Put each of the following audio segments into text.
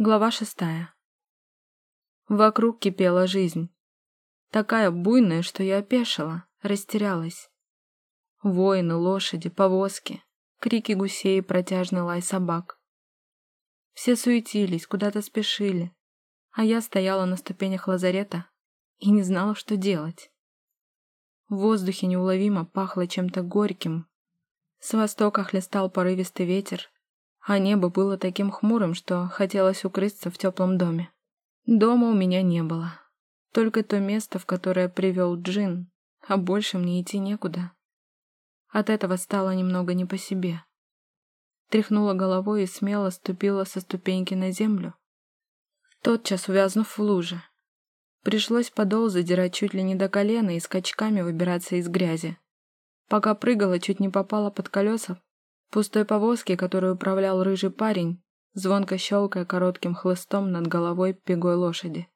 Глава шестая. Вокруг кипела жизнь. Такая буйная, что я опешила, растерялась. Воины, лошади, повозки, крики гусей и протяжный лай собак. Все суетились, куда-то спешили, а я стояла на ступенях лазарета и не знала, что делать. В воздухе неуловимо пахло чем-то горьким. С востока хлестал порывистый ветер, а небо было таким хмурым, что хотелось укрыться в теплом доме. Дома у меня не было. Только то место, в которое привел Джин, а больше мне идти некуда. От этого стало немного не по себе. Тряхнула головой и смело ступила со ступеньки на землю, тотчас увязнув в луже. Пришлось подол задирать чуть ли не до колена и скачками выбираться из грязи. Пока прыгала, чуть не попала под колеса пустой повозки, которую управлял рыжий парень, звонко щелкая коротким хлыстом над головой пегой лошади.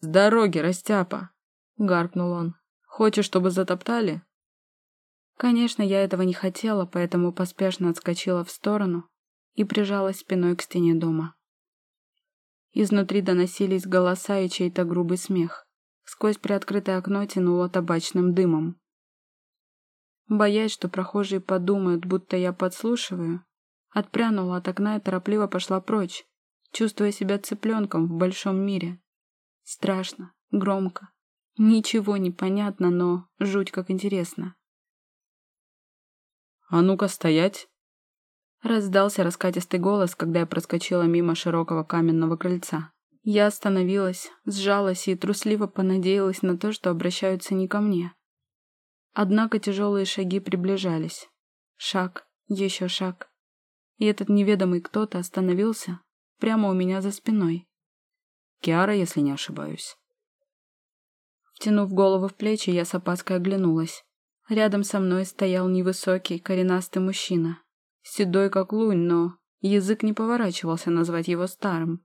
«С дороги, растяпа!» — гаркнул он. «Хочешь, чтобы затоптали?» Конечно, я этого не хотела, поэтому поспешно отскочила в сторону и прижалась спиной к стене дома. Изнутри доносились голоса и чей-то грубый смех. Сквозь приоткрытое окно тянуло табачным дымом. Боясь, что прохожие подумают, будто я подслушиваю, отпрянула от окна и торопливо пошла прочь, чувствуя себя цыпленком в большом мире. Страшно, громко, ничего не понятно, но жуть как интересно. «А ну-ка стоять!» Раздался раскатистый голос, когда я проскочила мимо широкого каменного крыльца. Я остановилась, сжалась и трусливо понадеялась на то, что обращаются не ко мне. Однако тяжелые шаги приближались. Шаг, еще шаг. И этот неведомый кто-то остановился прямо у меня за спиной. Киара, если не ошибаюсь. Втянув голову в плечи, я с опаской оглянулась. Рядом со мной стоял невысокий, коренастый мужчина. Седой, как лунь, но язык не поворачивался назвать его старым.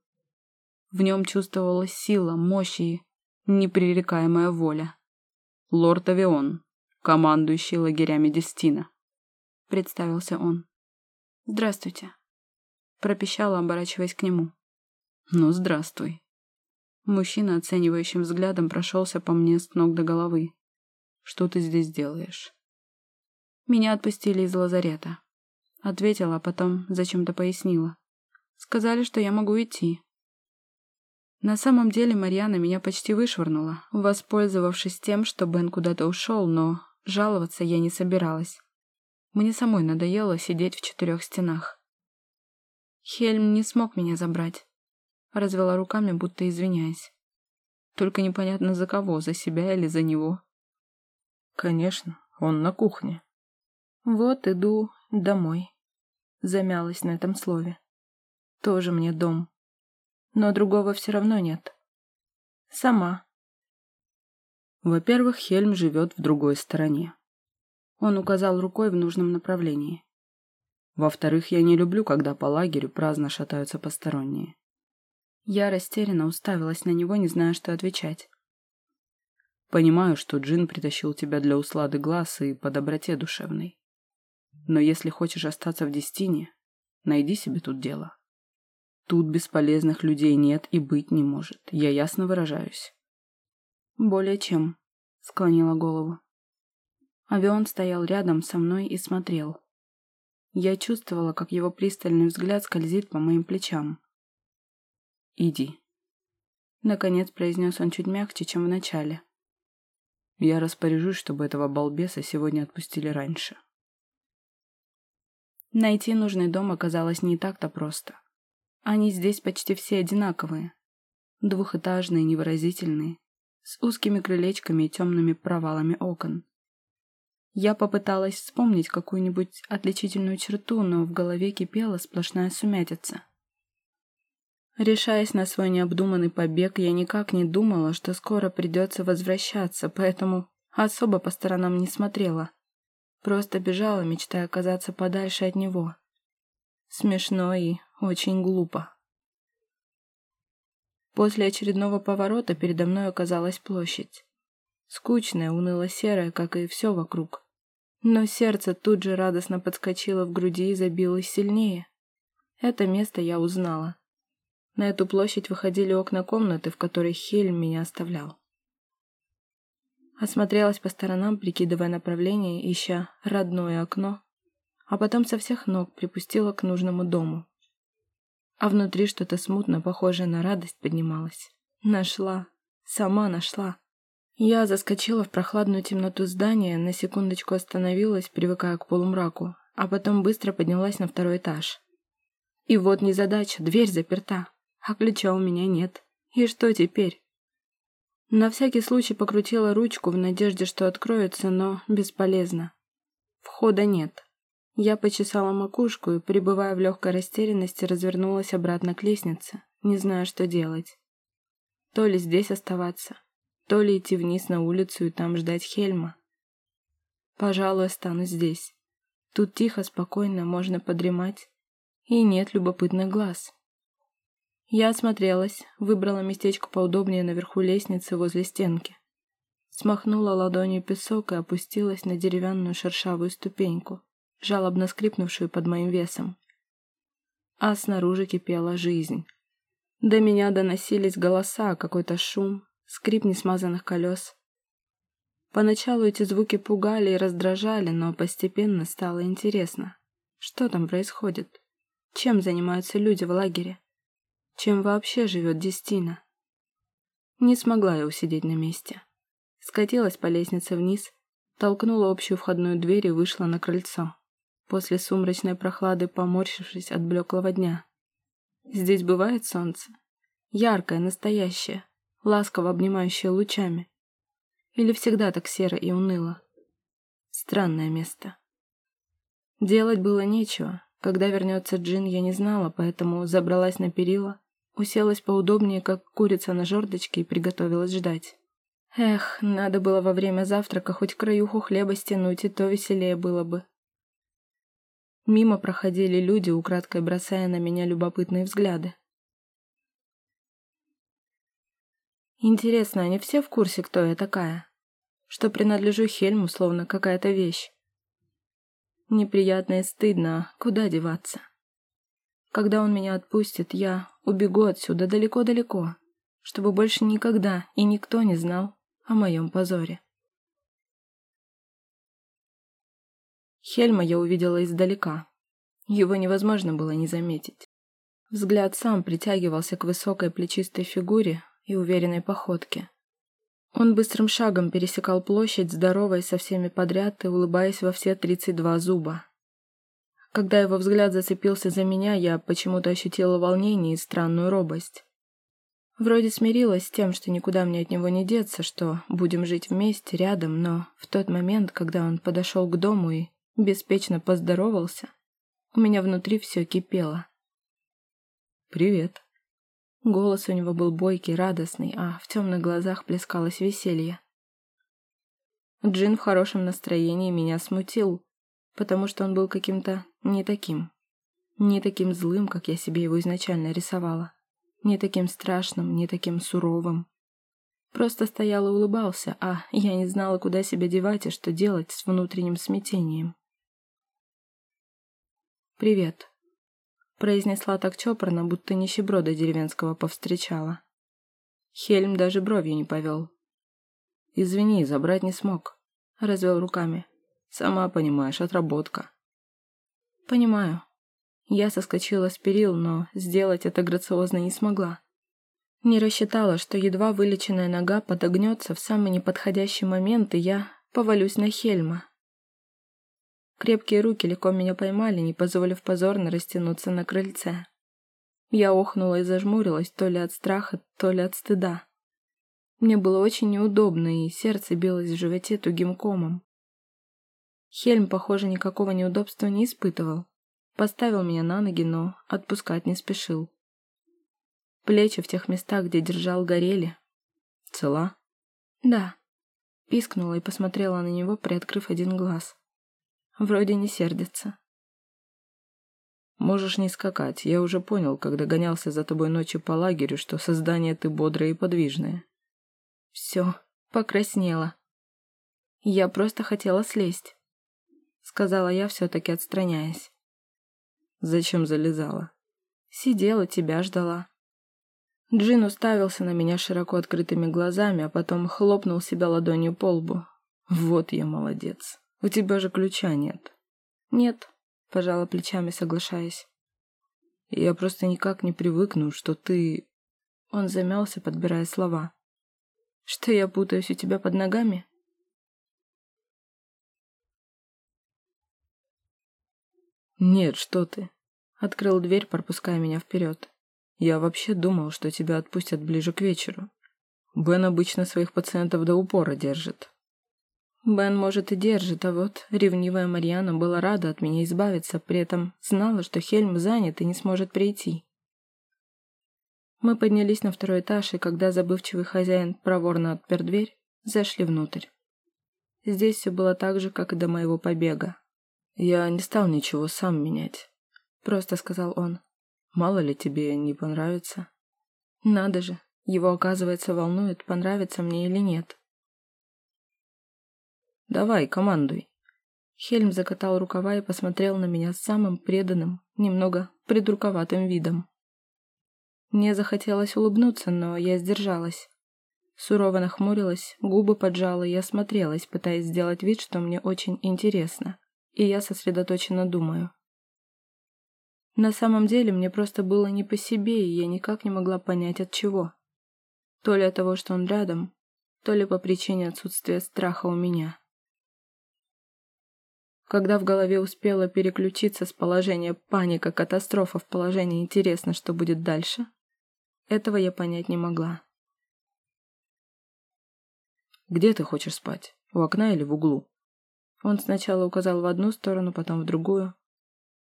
В нем чувствовалась сила, мощь и непререкаемая воля. Лорд Авион, командующий лагерями Дестина», — представился он. «Здравствуйте», — пропищала, оборачиваясь к нему. «Ну, здравствуй». Мужчина оценивающим взглядом прошелся по мне с ног до головы. «Что ты здесь делаешь?» «Меня отпустили из лазарета», — ответила, а потом зачем-то пояснила. «Сказали, что я могу идти». На самом деле Марьяна меня почти вышвырнула, воспользовавшись тем, что Бен куда-то ушел, но Жаловаться я не собиралась. Мне самой надоело сидеть в четырех стенах. Хельм не смог меня забрать. Развела руками, будто извиняясь. Только непонятно за кого, за себя или за него. Конечно, он на кухне. Вот иду домой. Замялась на этом слове. Тоже мне дом. Но другого все равно нет. Сама. Во-первых, Хельм живет в другой стороне. Он указал рукой в нужном направлении. Во-вторых, я не люблю, когда по лагерю праздно шатаются посторонние. Я растерянно уставилась на него, не зная, что отвечать. Понимаю, что Джин притащил тебя для услады глаз и по доброте душевной. Но если хочешь остаться в Дестине, найди себе тут дело. Тут бесполезных людей нет и быть не может, я ясно выражаюсь. «Более чем», — склонила голову. Авион стоял рядом со мной и смотрел. Я чувствовала, как его пристальный взгляд скользит по моим плечам. «Иди», — наконец произнес он чуть мягче, чем в начале. «Я распоряжусь, чтобы этого балбеса сегодня отпустили раньше». Найти нужный дом оказалось не так-то просто. Они здесь почти все одинаковые. Двухэтажные, невыразительные, с узкими крылечками и темными провалами окон. Я попыталась вспомнить какую-нибудь отличительную черту, но в голове кипела сплошная сумятица. Решаясь на свой необдуманный побег, я никак не думала, что скоро придется возвращаться, поэтому особо по сторонам не смотрела. Просто бежала, мечтая оказаться подальше от него. Смешно и очень глупо. После очередного поворота передо мной оказалась площадь. Скучная, уныло-серая, как и все вокруг. Но сердце тут же радостно подскочило в груди и забилось сильнее. Это место я узнала. На эту площадь выходили окна комнаты, в которой Хельм меня оставлял. Осмотрелась по сторонам, прикидывая направление, ища родное окно, а потом со всех ног припустила к нужному дому. А внутри что-то смутно похожее на радость поднималось. Нашла. Сама нашла. Я заскочила в прохладную темноту здания, на секундочку остановилась, привыкая к полумраку, а потом быстро поднялась на второй этаж. И вот незадача, дверь заперта, а ключа у меня нет. И что теперь? На всякий случай покрутила ручку в надежде, что откроется, но бесполезно. Входа нет. Я почесала макушку и, пребывая в легкой растерянности, развернулась обратно к лестнице, не зная, что делать. То ли здесь оставаться, то ли идти вниз на улицу и там ждать Хельма. Пожалуй, останусь здесь. Тут тихо, спокойно, можно подремать. И нет любопытных глаз. Я осмотрелась, выбрала местечко поудобнее наверху лестницы возле стенки. Смахнула ладонью песок и опустилась на деревянную шершавую ступеньку, жалобно скрипнувшую под моим весом. А снаружи кипела жизнь. До меня доносились голоса, какой-то шум, скрип несмазанных колес. Поначалу эти звуки пугали и раздражали, но постепенно стало интересно. Что там происходит? Чем занимаются люди в лагере? чем вообще живет Дестина. Не смогла я усидеть на месте. Скатилась по лестнице вниз, толкнула общую входную дверь и вышла на крыльцо, после сумрачной прохлады поморщившись от блеклого дня. Здесь бывает солнце? Яркое, настоящее, ласково обнимающее лучами. Или всегда так серо и уныло? Странное место. Делать было нечего. Когда вернется Джин, я не знала, поэтому забралась на перила, Уселась поудобнее, как курица на жердочке, и приготовилась ждать. Эх, надо было во время завтрака хоть краюху хлеба стянуть, и то веселее было бы. Мимо проходили люди, украдкой бросая на меня любопытные взгляды. Интересно, они все в курсе, кто я такая? Что принадлежу Хельму, словно какая-то вещь. Неприятно и стыдно, куда деваться? Когда он меня отпустит, я убегу отсюда далеко-далеко, чтобы больше никогда и никто не знал о моем позоре. Хельма я увидела издалека. Его невозможно было не заметить. Взгляд сам притягивался к высокой плечистой фигуре и уверенной походке. Он быстрым шагом пересекал площадь, здоровой со всеми подряд и улыбаясь во все тридцать два зуба. Когда его взгляд зацепился за меня, я почему-то ощутила волнение и странную робость. Вроде смирилась с тем, что никуда мне от него не деться, что будем жить вместе, рядом, но в тот момент, когда он подошел к дому и беспечно поздоровался, у меня внутри все кипело. «Привет». Голос у него был бойкий, радостный, а в темных глазах плескалось веселье. Джин в хорошем настроении меня смутил, потому что он был каким-то не таким. Не таким злым, как я себе его изначально рисовала. Не таким страшным, не таким суровым. Просто стоял и улыбался, а я не знала, куда себя девать и что делать с внутренним смятением. «Привет», — произнесла так чопорно, будто нищеброда деревенского повстречала. Хельм даже бровью не повел. «Извини, забрать не смог», — развел руками. Сама понимаешь, отработка. Понимаю. Я соскочила с перил, но сделать это грациозно не смогла. Не рассчитала, что едва вылеченная нога подогнется в самый неподходящий момент, и я повалюсь на Хельма. Крепкие руки легко меня поймали, не позволив позорно растянуться на крыльце. Я охнула и зажмурилась то ли от страха, то ли от стыда. Мне было очень неудобно, и сердце билось в животе тугим комом. Хельм, похоже, никакого неудобства не испытывал. Поставил меня на ноги, но отпускать не спешил. Плечи в тех местах, где держал, горели. «Цела?» «Да». Пискнула и посмотрела на него, приоткрыв один глаз. Вроде не сердится. «Можешь не скакать. Я уже понял, когда гонялся за тобой ночью по лагерю, что создание ты бодрое и подвижное». «Все, покраснела. Я просто хотела слезть сказала я, все-таки отстраняясь. Зачем залезала? Сидела, тебя ждала. Джин уставился на меня широко открытыми глазами, а потом хлопнул себя ладонью по лбу. «Вот я молодец. У тебя же ключа нет». «Нет», — пожала плечами, соглашаясь. «Я просто никак не привыкну, что ты...» Он замялся, подбирая слова. «Что я путаюсь у тебя под ногами?» «Нет, что ты!» Открыл дверь, пропуская меня вперед. «Я вообще думал, что тебя отпустят ближе к вечеру. Бен обычно своих пациентов до упора держит». Бен, может, и держит, а вот ревнивая Марьяна была рада от меня избавиться, при этом знала, что Хельм занят и не сможет прийти. Мы поднялись на второй этаж, и когда забывчивый хозяин проворно отпер дверь, зашли внутрь. Здесь все было так же, как и до моего побега. «Я не стал ничего сам менять», — просто сказал он. «Мало ли тебе не понравится». «Надо же, его, оказывается, волнует, понравится мне или нет». «Давай, командуй». Хельм закатал рукава и посмотрел на меня с самым преданным, немного придурковатым видом. Мне захотелось улыбнуться, но я сдержалась. Сурово нахмурилась, губы поджала и осмотрелась, пытаясь сделать вид, что мне очень интересно и я сосредоточенно думаю. На самом деле мне просто было не по себе, и я никак не могла понять от чего. То ли от того, что он рядом, то ли по причине отсутствия страха у меня. Когда в голове успела переключиться с положения паника, катастрофа в положение интересно, что будет дальше, этого я понять не могла. «Где ты хочешь спать? У окна или в углу?» Он сначала указал в одну сторону, потом в другую.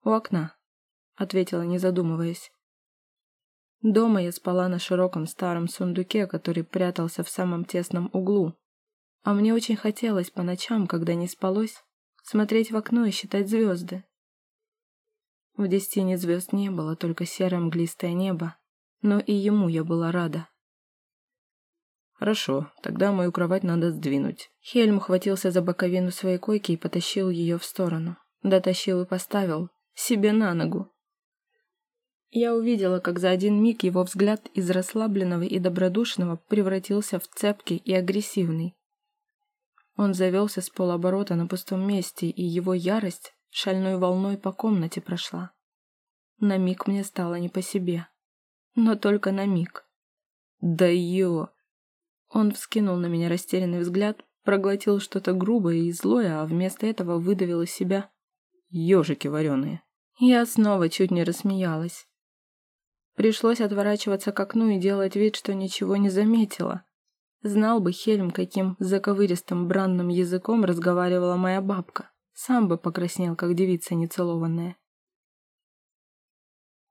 «У окна», — ответила, не задумываясь. Дома я спала на широком старом сундуке, который прятался в самом тесном углу. А мне очень хотелось по ночам, когда не спалось, смотреть в окно и считать звезды. В десятине звезд не было, только серое мглистое небо, но и ему я была рада. «Хорошо, тогда мою кровать надо сдвинуть». Хельм ухватился за боковину своей койки и потащил ее в сторону. Дотащил и поставил. Себе на ногу. Я увидела, как за один миг его взгляд из расслабленного и добродушного превратился в цепкий и агрессивный. Он завелся с полоборота на пустом месте, и его ярость шальной волной по комнате прошла. На миг мне стало не по себе. Но только на миг. «Да ё!» Он вскинул на меня растерянный взгляд, проглотил что-то грубое и злое, а вместо этого выдавил из себя «Ежики вареные». Я снова чуть не рассмеялась. Пришлось отворачиваться к окну и делать вид, что ничего не заметила. Знал бы Хельм, каким заковыристым бранным языком разговаривала моя бабка. Сам бы покраснел, как девица нецелованная.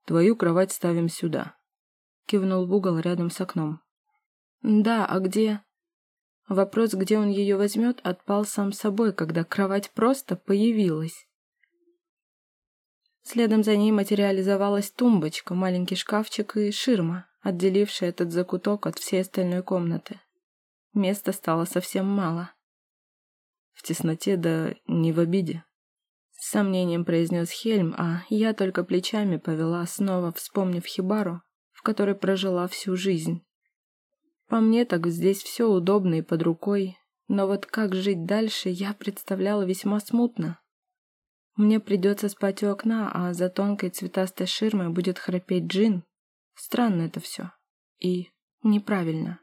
«Твою кровать ставим сюда», — кивнул в угол рядом с окном. Да, а где? Вопрос, где он ее возьмет, отпал сам собой, когда кровать просто появилась. Следом за ней материализовалась тумбочка, маленький шкафчик и ширма, отделившая этот закуток от всей остальной комнаты. Места стало совсем мало. В тесноте, да не в обиде. С сомнением произнес Хельм, а я только плечами повела, снова вспомнив хибару, в которой прожила всю жизнь. По мне так здесь все удобно и под рукой, но вот как жить дальше, я представляла весьма смутно. Мне придется спать у окна, а за тонкой цветастой ширмой будет храпеть Джин. Странно это все. И неправильно.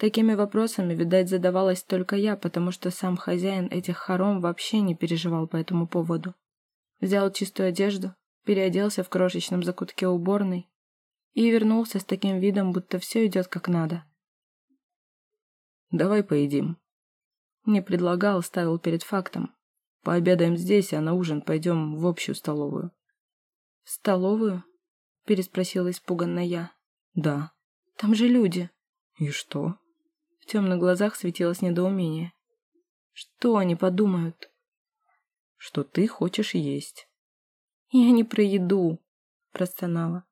Такими вопросами, видать, задавалась только я, потому что сам хозяин этих хором вообще не переживал по этому поводу. Взял чистую одежду, переоделся в крошечном закутке уборной и вернулся с таким видом, будто все идет как надо. «Давай поедим». Не предлагал, ставил перед фактом. «Пообедаем здесь, а на ужин пойдем в общую столовую». «В столовую?» — переспросила испуганно я. «Да». «Там же люди». «И что?» В темных глазах светилось недоумение. «Что они подумают?» «Что ты хочешь есть». «Я не про еду», — простонала.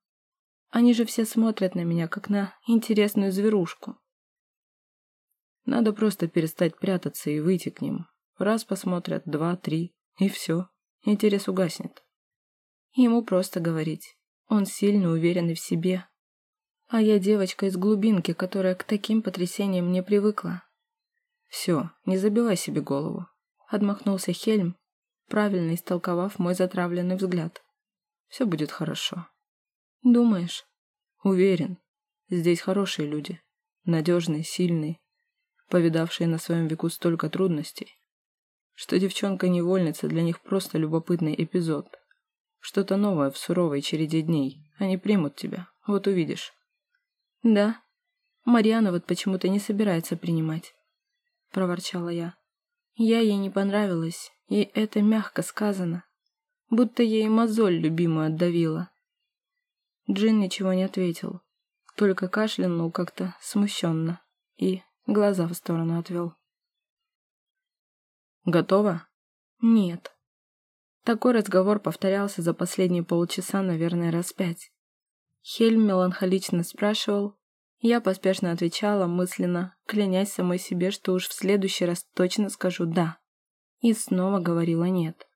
Они же все смотрят на меня, как на интересную зверушку. Надо просто перестать прятаться и выйти к ним. Раз посмотрят, два, три, и все. Интерес угаснет. Ему просто говорить. Он сильно уверенный в себе. А я девочка из глубинки, которая к таким потрясениям не привыкла. «Все, не забивай себе голову», — отмахнулся Хельм, правильно истолковав мой затравленный взгляд. «Все будет хорошо». «Думаешь?» «Уверен. Здесь хорошие люди. Надежные, сильные, повидавшие на своем веку столько трудностей, что девчонка-невольница для них просто любопытный эпизод. Что-то новое в суровой череде дней. Они примут тебя, вот увидишь. Да. Марьяна вот почему-то не собирается принимать. Проворчала я. Я ей не понравилась, и это мягко сказано. Будто ей мозоль любимую отдавила. Джин ничего не ответил, только кашлянул как-то смущенно и глаза в сторону отвел. «Готово?» «Нет». Такой разговор повторялся за последние полчаса, наверное, раз пять. Хельм меланхолично спрашивал, я поспешно отвечала, мысленно, клянясь самой себе, что уж в следующий раз точно скажу «да». И снова говорила «нет».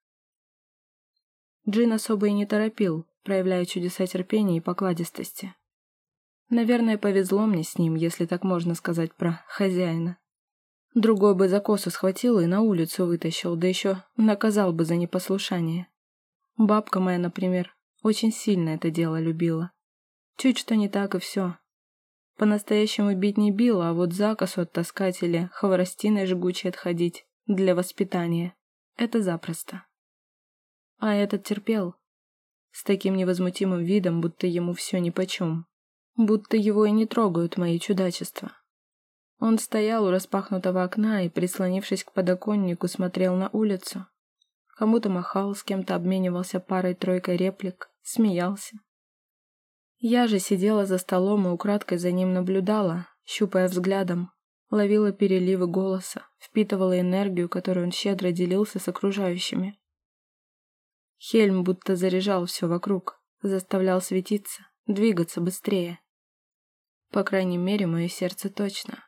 Джин особо и не торопил, проявляя чудеса терпения и покладистости. Наверное, повезло мне с ним, если так можно сказать про хозяина. Другой бы за косу схватил и на улицу вытащил, да еще наказал бы за непослушание. Бабка моя, например, очень сильно это дело любила. Чуть что не так и все. По-настоящему бить не била, а вот за косу оттаскать или хворостиной жгучей отходить для воспитания — это запросто. А этот терпел. С таким невозмутимым видом, будто ему все нипочем будто его и не трогают мои чудачества. Он стоял у распахнутого окна и, прислонившись к подоконнику, смотрел на улицу. Кому-то махал, с кем-то обменивался парой-тройкой реплик, смеялся. Я же сидела за столом и украдкой за ним наблюдала, щупая взглядом, ловила переливы голоса, впитывала энергию, которую он щедро делился с окружающими. Хельм будто заряжал все вокруг, заставлял светиться, двигаться быстрее. По крайней мере, мое сердце точно.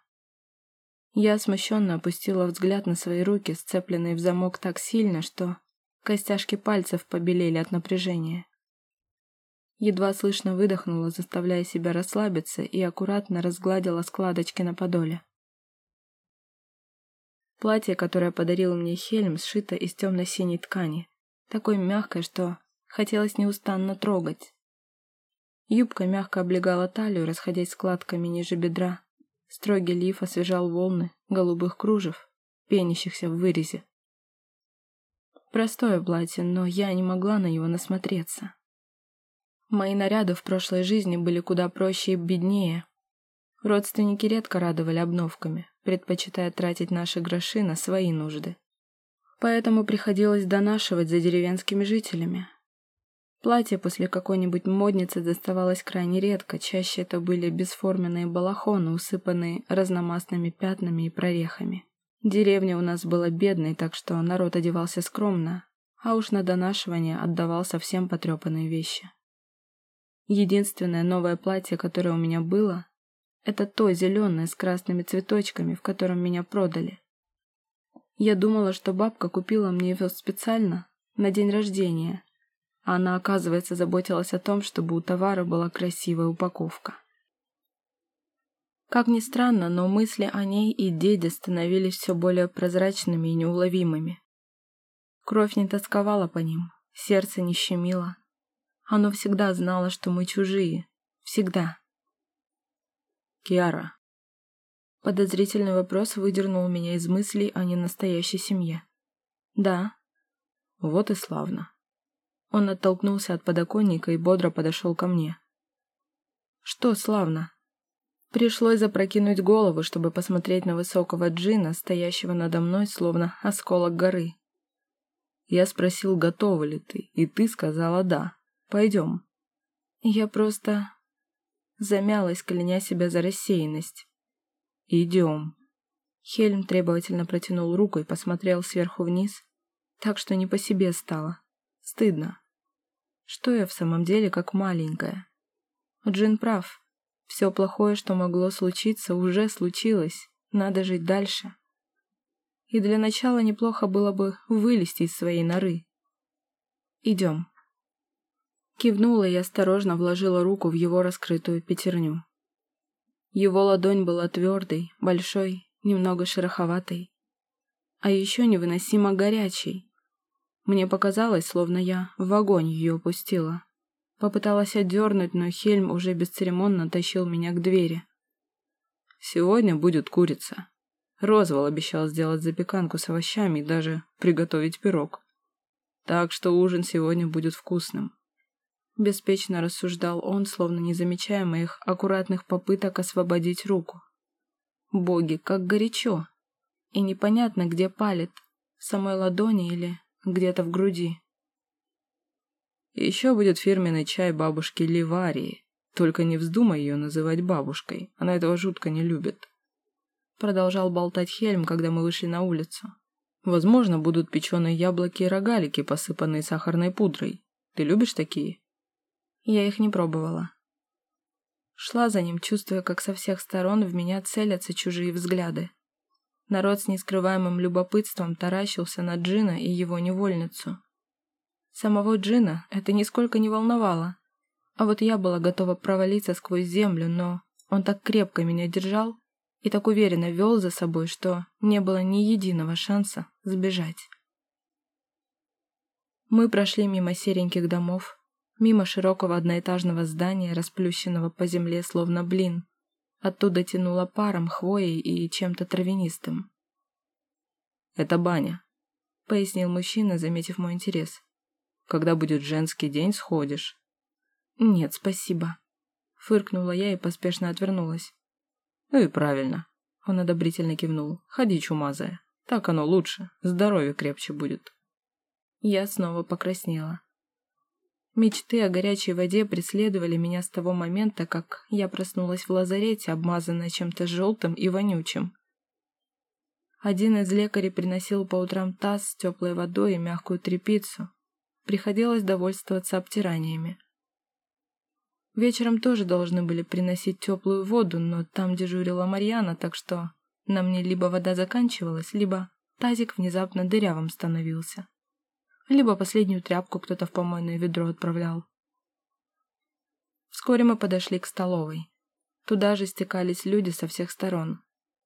Я смущенно опустила взгляд на свои руки, сцепленные в замок так сильно, что костяшки пальцев побелели от напряжения. Едва слышно выдохнула, заставляя себя расслабиться, и аккуратно разгладила складочки на подоле. Платье, которое подарил мне Хельм, сшито из темно-синей ткани, такой мягкой, что хотелось неустанно трогать. Юбка мягко облегала талию, расходясь складками ниже бедра. Строгий лиф освежал волны голубых кружев, пенящихся в вырезе. Простое платье, но я не могла на него насмотреться. Мои наряды в прошлой жизни были куда проще и беднее. Родственники редко радовали обновками, предпочитая тратить наши гроши на свои нужды. Поэтому приходилось донашивать за деревенскими жителями, Платье после какой-нибудь модницы доставалось крайне редко, чаще это были бесформенные балахоны, усыпанные разномастными пятнами и прорехами. Деревня у нас была бедной, так что народ одевался скромно, а уж на донашивание отдавал совсем потрепанные вещи. Единственное новое платье, которое у меня было, это то зеленое с красными цветочками, в котором меня продали. Я думала, что бабка купила мне его специально на день рождения, а она, оказывается, заботилась о том, чтобы у товара была красивая упаковка. Как ни странно, но мысли о ней и деде становились все более прозрачными и неуловимыми. Кровь не тосковала по ним, сердце не щемило. Оно всегда знало, что мы чужие. Всегда. Киара. Подозрительный вопрос выдернул меня из мыслей о ненастоящей семье. Да. Вот и славно. Он оттолкнулся от подоконника и бодро подошел ко мне. «Что славно?» Пришлось запрокинуть голову, чтобы посмотреть на высокого джина, стоящего надо мной, словно осколок горы. Я спросил, готова ли ты, и ты сказала «да». Пойдем. Я просто замялась, кляня себя за рассеянность. «Идем». Хельм требовательно протянул руку и посмотрел сверху вниз, так что не по себе стало. Стыдно. Что я в самом деле как маленькая? Джин прав. Все плохое, что могло случиться, уже случилось. Надо жить дальше. И для начала неплохо было бы вылезти из своей норы. Идем. Кивнула и осторожно вложила руку в его раскрытую пятерню. Его ладонь была твердой, большой, немного шероховатой, а еще невыносимо горячей. Мне показалось, словно я в огонь ее опустила. Попыталась отдернуть, но Хельм уже бесцеремонно тащил меня к двери. «Сегодня будет курица», Розвал обещал сделать запеканку с овощами и даже приготовить пирог. Так что ужин сегодня будет вкусным. Беспечно рассуждал он, словно не замечая моих аккуратных попыток освободить руку. Боги, как горячо! И непонятно, где палит, в самой ладони или где-то в груди. еще будет фирменный чай бабушки Ливарии. Только не вздумай ее называть бабушкой, она этого жутко не любит. Продолжал болтать Хельм, когда мы вышли на улицу. Возможно, будут печеные яблоки и рогалики, посыпанные сахарной пудрой. Ты любишь такие? Я их не пробовала. Шла за ним, чувствуя, как со всех сторон в меня целятся чужие взгляды. Народ с нескрываемым любопытством таращился на Джина и его невольницу. Самого Джина это нисколько не волновало. А вот я была готова провалиться сквозь землю, но он так крепко меня держал, и так уверенно вел за собой, что не было ни единого шанса сбежать. Мы прошли мимо сереньких домов, мимо широкого одноэтажного здания, расплющенного по земле словно блин. Оттуда тянуло паром, хвоей и чем-то травянистым. «Это баня», — пояснил мужчина, заметив мой интерес. «Когда будет женский день, сходишь». «Нет, спасибо», — фыркнула я и поспешно отвернулась. «Ну и правильно», — он одобрительно кивнул. «Ходи, чумазая. Так оно лучше, здоровье крепче будет». Я снова покраснела. Мечты о горячей воде преследовали меня с того момента, как я проснулась в лазарете, обмазанная чем-то желтым и вонючим. Один из лекарей приносил по утрам таз с теплой водой и мягкую тряпицу. Приходилось довольствоваться обтираниями. Вечером тоже должны были приносить теплую воду, но там дежурила Марьяна, так что на мне либо вода заканчивалась, либо тазик внезапно дырявым становился. Либо последнюю тряпку кто-то в помойное ведро отправлял. Вскоре мы подошли к столовой. Туда же стекались люди со всех сторон.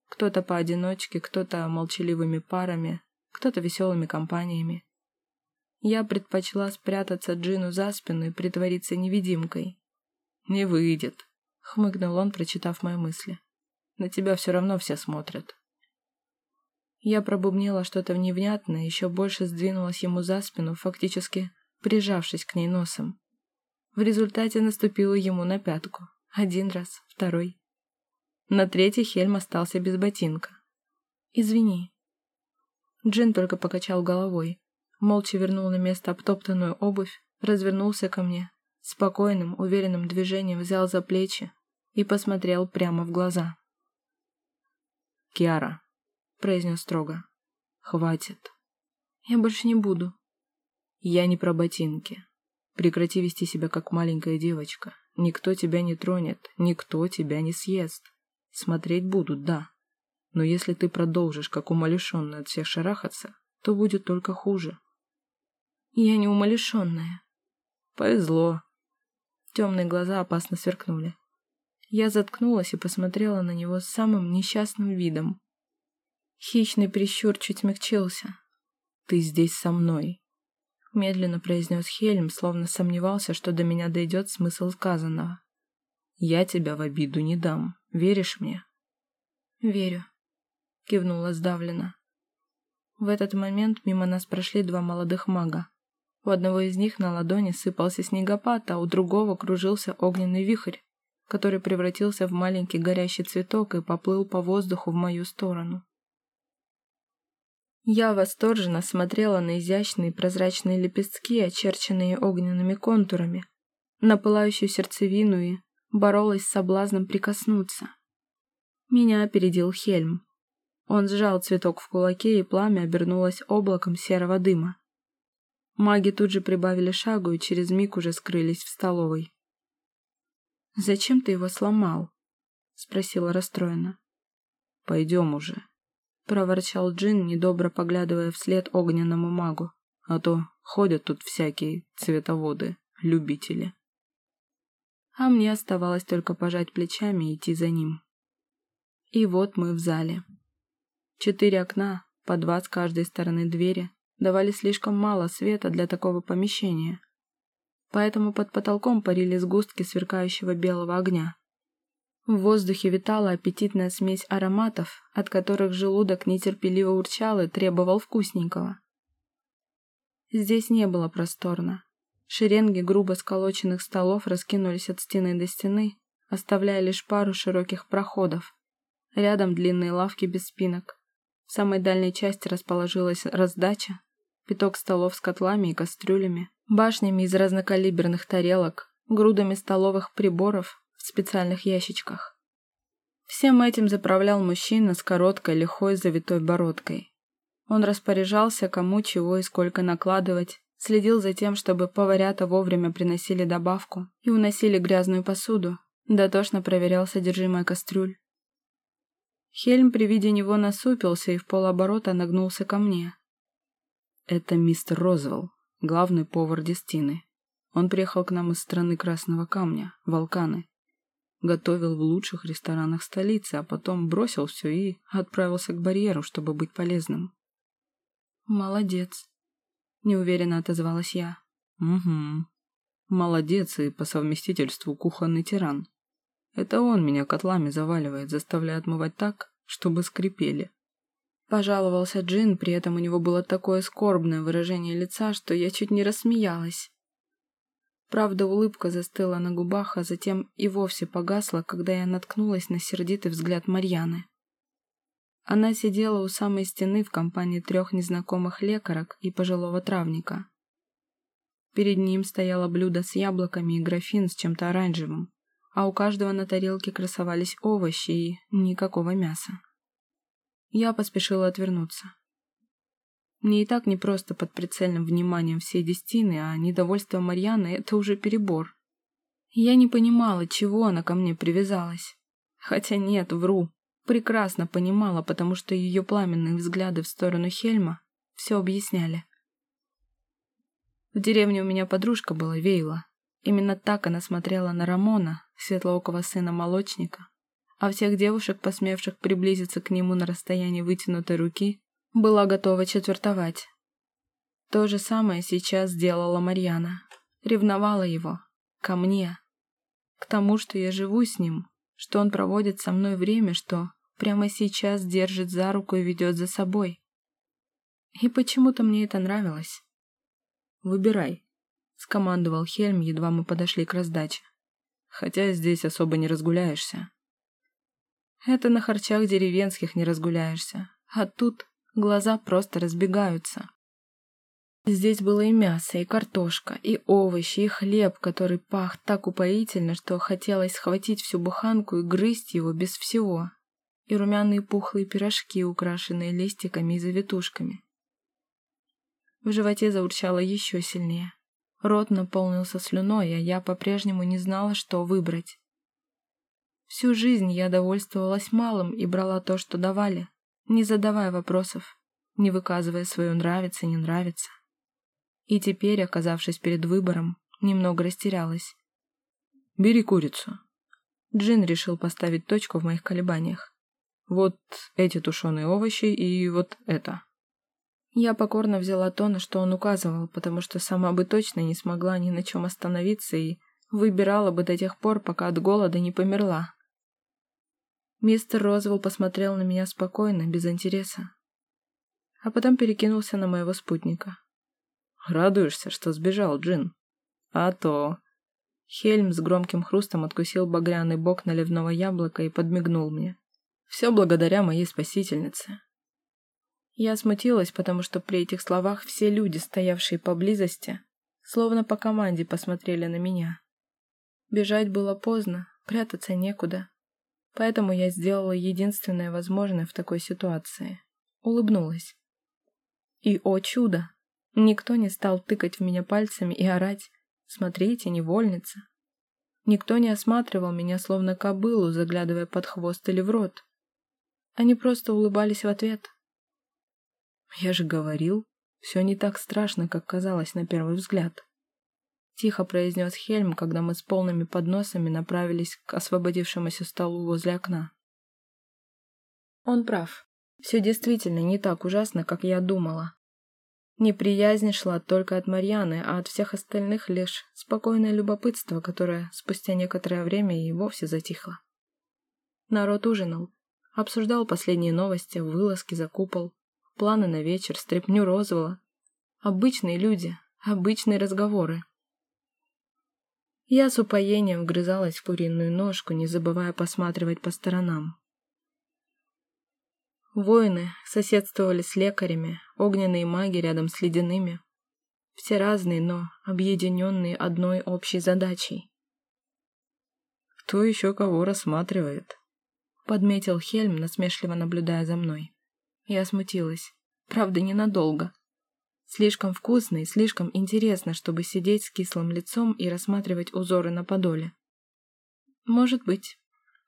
Кто-то поодиночке, кто-то молчаливыми парами, кто-то веселыми компаниями. Я предпочла спрятаться Джину за спину и притвориться невидимкой, «Не выйдет», — хмыкнул он, прочитав мои мысли. «На тебя все равно все смотрят». Я пробубнила что-то невнятное, еще больше сдвинулась ему за спину, фактически прижавшись к ней носом. В результате наступила ему на пятку. Один раз, второй. На третий Хельм остался без ботинка. «Извини». Джин только покачал головой, молча вернул на место обтоптанную обувь, развернулся ко мне, Спокойным, уверенным движением взял за плечи и посмотрел прямо в глаза. «Киара», — произнес строго, — «хватит». «Я больше не буду». «Я не про ботинки. Прекрати вести себя как маленькая девочка. Никто тебя не тронет, никто тебя не съест. Смотреть будут, да. Но если ты продолжишь, как умалишенная от всех шарахаться, то будет только хуже». «Я не умалишенная». «Повезло», Темные глаза опасно сверкнули. Я заткнулась и посмотрела на него с самым несчастным видом. Хищный прищур чуть смягчился. «Ты здесь со мной», — медленно произнес Хельм, словно сомневался, что до меня дойдет смысл сказанного. «Я тебя в обиду не дам. Веришь мне?» «Верю», — кивнула сдавленно. В этот момент мимо нас прошли два молодых мага. У одного из них на ладони сыпался снегопад, а у другого кружился огненный вихрь, который превратился в маленький горящий цветок и поплыл по воздуху в мою сторону. Я восторженно смотрела на изящные прозрачные лепестки, очерченные огненными контурами, на пылающую сердцевину и боролась с соблазном прикоснуться. Меня опередил Хельм. Он сжал цветок в кулаке, и пламя обернулось облаком серого дыма. Маги тут же прибавили шагу и через миг уже скрылись в столовой. «Зачем ты его сломал?» — спросила расстроена. «Пойдем уже», — проворчал Джин, недобро поглядывая вслед огненному магу. «А то ходят тут всякие цветоводы, любители. А мне оставалось только пожать плечами и идти за ним. И вот мы в зале. Четыре окна, по два с каждой стороны двери, давали слишком мало света для такого помещения. Поэтому под потолком парили сгустки сверкающего белого огня. В воздухе витала аппетитная смесь ароматов, от которых желудок нетерпеливо урчал и требовал вкусненького. Здесь не было просторно. Шеренги грубо сколоченных столов раскинулись от стены до стены, оставляя лишь пару широких проходов. Рядом длинные лавки без спинок. В самой дальней части расположилась раздача, пяток столов с котлами и кастрюлями, башнями из разнокалиберных тарелок, грудами столовых приборов в специальных ящичках. Всем этим заправлял мужчина с короткой, лихой, завитой бородкой. Он распоряжался, кому чего и сколько накладывать, следил за тем, чтобы поварята вовремя приносили добавку и уносили грязную посуду, дотошно проверял содержимое кастрюль. Хельм при виде него насупился и в полоборота нагнулся ко мне. «Это мистер Розвелл, главный повар Дестины. Он приехал к нам из страны Красного Камня, Волканы. Готовил в лучших ресторанах столицы, а потом бросил все и отправился к барьеру, чтобы быть полезным». «Молодец», — неуверенно отозвалась я. «Угу. Молодец и по совместительству кухонный тиран. Это он меня котлами заваливает, заставляя отмывать так, чтобы скрипели. Пожаловался Джин, при этом у него было такое скорбное выражение лица, что я чуть не рассмеялась. Правда, улыбка застыла на губах, а затем и вовсе погасла, когда я наткнулась на сердитый взгляд Марьяны. Она сидела у самой стены в компании трех незнакомых лекарок и пожилого травника. Перед ним стояло блюдо с яблоками и графин с чем-то оранжевым а у каждого на тарелке красовались овощи и никакого мяса. Я поспешила отвернуться. Мне и так не просто под прицельным вниманием всей Дестины, а недовольство Марьяны — это уже перебор. Я не понимала, чего она ко мне привязалась. Хотя нет, вру. Прекрасно понимала, потому что ее пламенные взгляды в сторону Хельма все объясняли. В деревне у меня подружка была, Вейла. Именно так она смотрела на Рамона, светлоокого сына молочника, а всех девушек, посмевших приблизиться к нему на расстоянии вытянутой руки, была готова четвертовать. То же самое сейчас сделала Марьяна. Ревновала его. Ко мне. К тому, что я живу с ним, что он проводит со мной время, что прямо сейчас держит за руку и ведет за собой. И почему-то мне это нравилось. «Выбирай», — скомандовал Хельм, едва мы подошли к раздаче хотя здесь особо не разгуляешься. Это на харчах деревенских не разгуляешься, а тут глаза просто разбегаются. Здесь было и мясо, и картошка, и овощи, и хлеб, который пах так упоительно, что хотелось схватить всю буханку и грызть его без всего, и румяные пухлые пирожки, украшенные листиками и завитушками. В животе заурчало еще сильнее. Рот наполнился слюной, а я по-прежнему не знала, что выбрать. Всю жизнь я довольствовалась малым и брала то, что давали, не задавая вопросов, не выказывая свое нравится, не нравится. И теперь, оказавшись перед выбором, немного растерялась. «Бери курицу». Джин решил поставить точку в моих колебаниях. «Вот эти тушеные овощи и вот это». Я покорно взяла то, на что он указывал, потому что сама бы точно не смогла ни на чем остановиться и выбирала бы до тех пор, пока от голода не померла. Мистер Розвелл посмотрел на меня спокойно, без интереса. А потом перекинулся на моего спутника. «Радуешься, что сбежал, Джин?» «А то...» Хельм с громким хрустом откусил багряный бок наливного яблока и подмигнул мне. «Все благодаря моей спасительнице. Я смутилась, потому что при этих словах все люди, стоявшие поблизости, словно по команде посмотрели на меня. Бежать было поздно, прятаться некуда. Поэтому я сделала единственное возможное в такой ситуации. Улыбнулась. И, о чудо, никто не стал тыкать в меня пальцами и орать «Смотрите, невольница». Никто не осматривал меня, словно кобылу, заглядывая под хвост или в рот. Они просто улыбались в ответ. Я же говорил, все не так страшно, как казалось на первый взгляд. Тихо произнес Хельм, когда мы с полными подносами направились к освободившемуся столу возле окна. Он прав. Все действительно не так ужасно, как я думала. Неприязнь шла только от Марьяны, а от всех остальных лишь спокойное любопытство, которое спустя некоторое время и вовсе затихло. Народ ужинал, обсуждал последние новости, вылазки за купол, планы на вечер, стряпню Розвелла. Обычные люди, обычные разговоры. Я с упоением вгрызалась в куриную ножку, не забывая посматривать по сторонам. Воины соседствовали с лекарями, огненные маги рядом с ледяными. Все разные, но объединенные одной общей задачей. «Кто еще кого рассматривает?» Подметил Хельм, насмешливо наблюдая за мной. Я смутилась. Правда, ненадолго. Слишком вкусно и слишком интересно, чтобы сидеть с кислым лицом и рассматривать узоры на подоле. Может быть.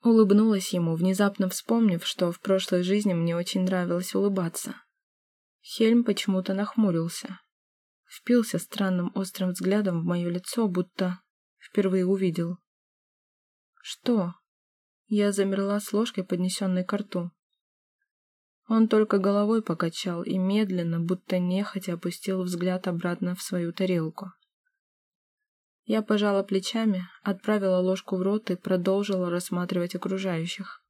Улыбнулась ему, внезапно вспомнив, что в прошлой жизни мне очень нравилось улыбаться. Хельм почему-то нахмурился. Впился странным острым взглядом в мое лицо, будто впервые увидел. «Что?» Я замерла с ложкой, поднесенной к рту. Он только головой покачал и медленно, будто нехотя опустил взгляд обратно в свою тарелку. Я пожала плечами, отправила ложку в рот и продолжила рассматривать окружающих.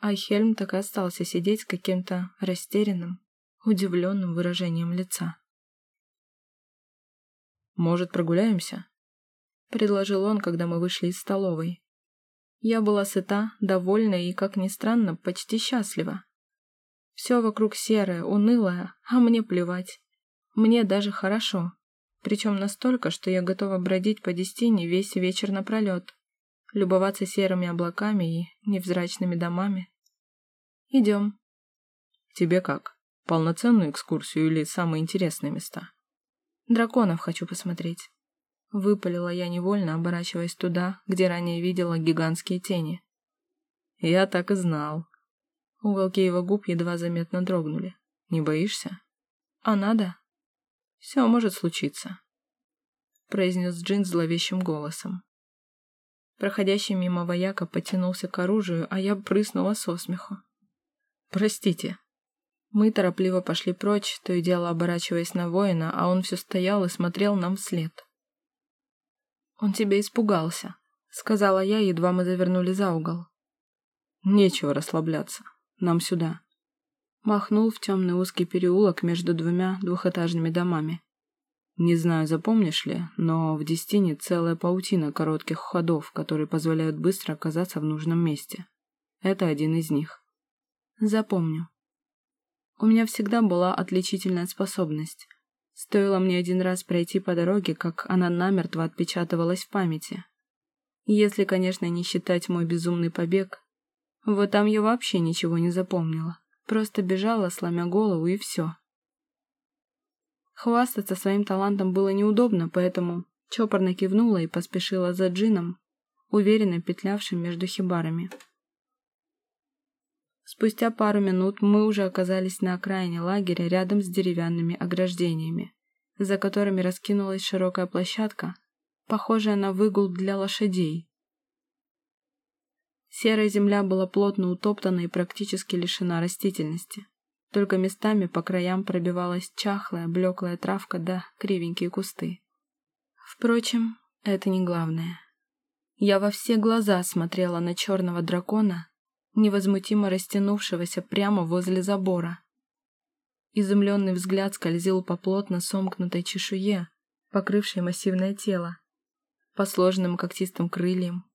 А Хельм так и остался сидеть с каким-то растерянным, удивленным выражением лица. «Может, прогуляемся?» — предложил он, когда мы вышли из столовой. Я была сыта, довольна и, как ни странно, почти счастлива. Все вокруг серое, унылое, а мне плевать. Мне даже хорошо. Причем настолько, что я готова бродить по Дестине весь вечер напролет, любоваться серыми облаками и невзрачными домами. Идем. Тебе как? Полноценную экскурсию или самые интересные места? Драконов хочу посмотреть. Выпалила я невольно, оборачиваясь туда, где ранее видела гигантские тени. Я так и знал. Уголки его губ едва заметно дрогнули. Не боишься? А надо? Все может случиться, произнес Джин зловещим голосом. Проходящий мимо вояка потянулся к оружию, а я прыснула со смеху. «Простите». Мы торопливо пошли прочь, то и дело оборачиваясь на воина, а он все стоял и смотрел нам вслед. «Он тебя испугался», — сказала я, едва мы завернули за угол. «Нечего расслабляться. Нам сюда» махнул в темный узкий переулок между двумя двухэтажными домами. Не знаю, запомнишь ли, но в Дестине целая паутина коротких ходов, которые позволяют быстро оказаться в нужном месте. Это один из них. Запомню. У меня всегда была отличительная способность. Стоило мне один раз пройти по дороге, как она намертво отпечатывалась в памяти. Если, конечно, не считать мой безумный побег, вот там я вообще ничего не запомнила. Просто бежала, сломя голову, и все. Хвастаться своим талантом было неудобно, поэтому чопорно кивнула и поспешила за Джином, уверенно петлявшим между хибарами. Спустя пару минут мы уже оказались на окраине лагеря рядом с деревянными ограждениями, за которыми раскинулась широкая площадка, похожая на выгул для лошадей, Серая земля была плотно утоптана и практически лишена растительности. Только местами по краям пробивалась чахлая, блеклая травка да кривенькие кусты. Впрочем, это не главное. Я во все глаза смотрела на черного дракона, невозмутимо растянувшегося прямо возле забора. Изумленный взгляд скользил по плотно сомкнутой чешуе, покрывшей массивное тело, по сложным когтистым крыльям,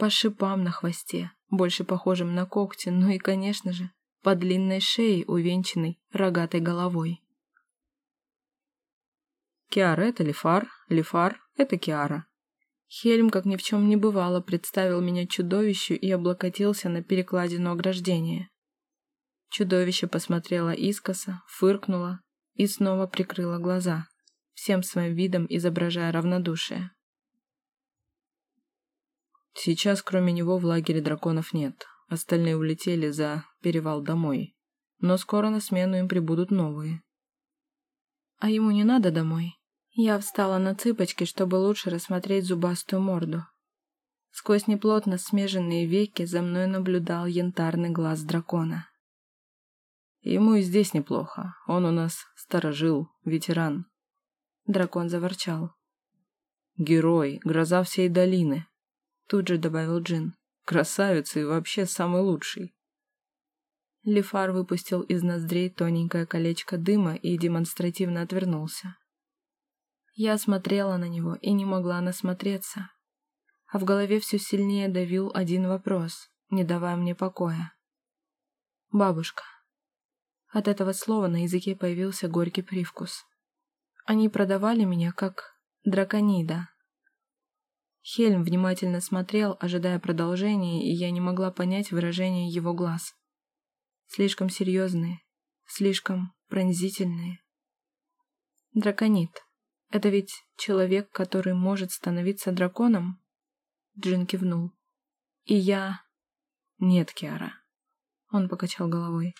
по шипам на хвосте, больше похожим на когти, ну и, конечно же, по длинной шее, увенчанной рогатой головой. Киара — это Лифар, Лифар — это Киара. Хельм, как ни в чем не бывало, представил меня чудовищу и облокотился на перекладину ограждения. Чудовище посмотрело искоса, фыркнуло и снова прикрыло глаза, всем своим видом изображая равнодушие. Сейчас кроме него в лагере драконов нет. Остальные улетели за перевал домой. Но скоро на смену им прибудут новые. А ему не надо домой? Я встала на цыпочки, чтобы лучше рассмотреть зубастую морду. Сквозь неплотно смеженные веки за мной наблюдал янтарный глаз дракона. Ему и здесь неплохо. Он у нас старожил, ветеран. Дракон заворчал. Герой, гроза всей долины. Тут же добавил Джин. Красавец и вообще самый лучший. Лифар выпустил из ноздрей тоненькое колечко дыма и демонстративно отвернулся. Я смотрела на него и не могла насмотреться. А в голове все сильнее давил один вопрос, не давая мне покоя. «Бабушка». От этого слова на языке появился горький привкус. Они продавали меня как драконида. Хельм внимательно смотрел, ожидая продолжения, и я не могла понять выражение его глаз. Слишком серьезные, слишком пронзительные. Драконит. Это ведь человек, который может становиться драконом? Джин кивнул. И я... Нет, Киара. Он покачал головой.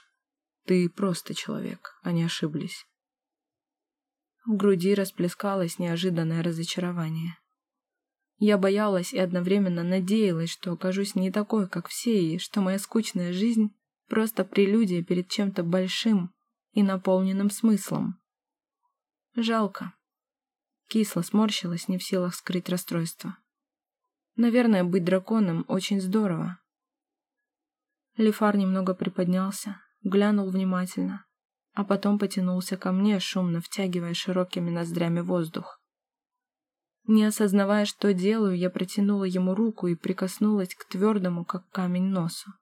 Ты просто человек, они ошиблись. В груди расплескалось неожиданное разочарование. Я боялась и одновременно надеялась, что окажусь не такой, как все, и что моя скучная жизнь Просто прелюдия перед чем-то большим и наполненным смыслом. Жалко. Кисло сморщилась, не в силах скрыть расстройство. Наверное, быть драконом очень здорово. Лефар немного приподнялся, глянул внимательно, а потом потянулся ко мне, шумно втягивая широкими ноздрями воздух. Не осознавая, что делаю, я протянула ему руку и прикоснулась к твердому, как камень, носу.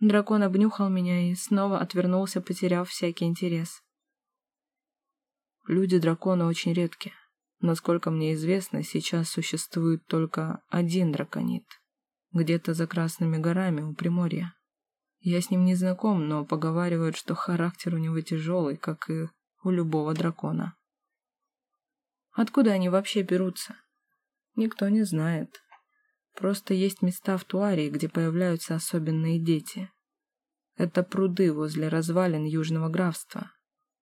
Дракон обнюхал меня и снова отвернулся, потеряв всякий интерес. Люди дракона очень редки. Насколько мне известно, сейчас существует только один драконит. Где-то за Красными горами у Приморья. Я с ним не знаком, но поговаривают, что характер у него тяжелый, как и у любого дракона. Откуда они вообще берутся? Никто не знает. Просто есть места в Туарии, где появляются особенные дети. Это пруды возле развалин Южного графства,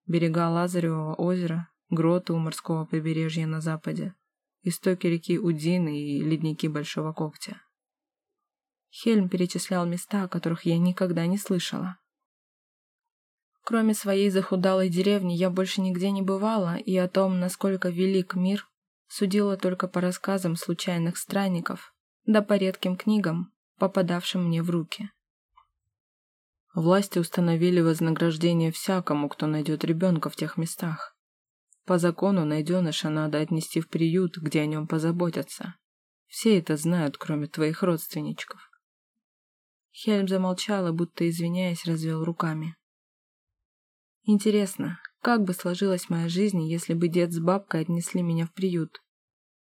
берега Лазаревого озера, гроты у морского побережья на западе, истоки реки Удины и ледники Большого Когтя. Хельм перечислял места, о которых я никогда не слышала. Кроме своей захудалой деревни, я больше нигде не бывала, и о том, насколько велик мир, судила только по рассказам случайных странников, да по редким книгам, попадавшим мне в руки. Власти установили вознаграждение всякому, кто найдет ребенка в тех местах. По закону найденыша надо отнести в приют, где о нем позаботятся. Все это знают, кроме твоих родственничков. Хельм замолчала, будто извиняясь, развел руками. Интересно, как бы сложилась моя жизнь, если бы дед с бабкой отнесли меня в приют?